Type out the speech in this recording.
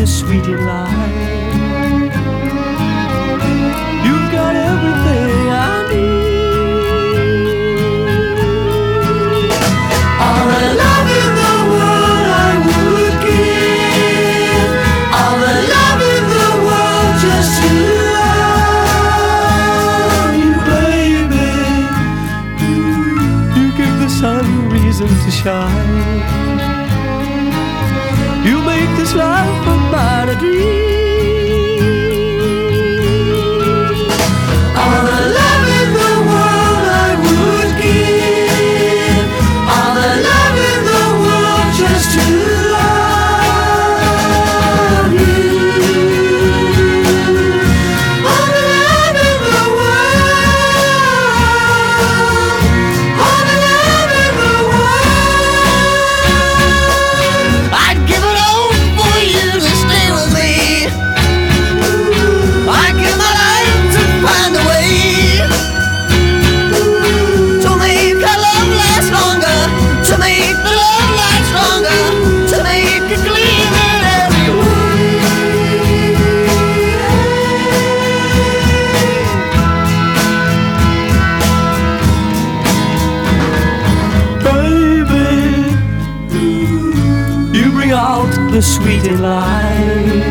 the sweet delight. You've got everything I need. All the love in the world I would give. All the love in the world just to love you, baby. You give the sun reason to shine this life but a dream. sweet delight.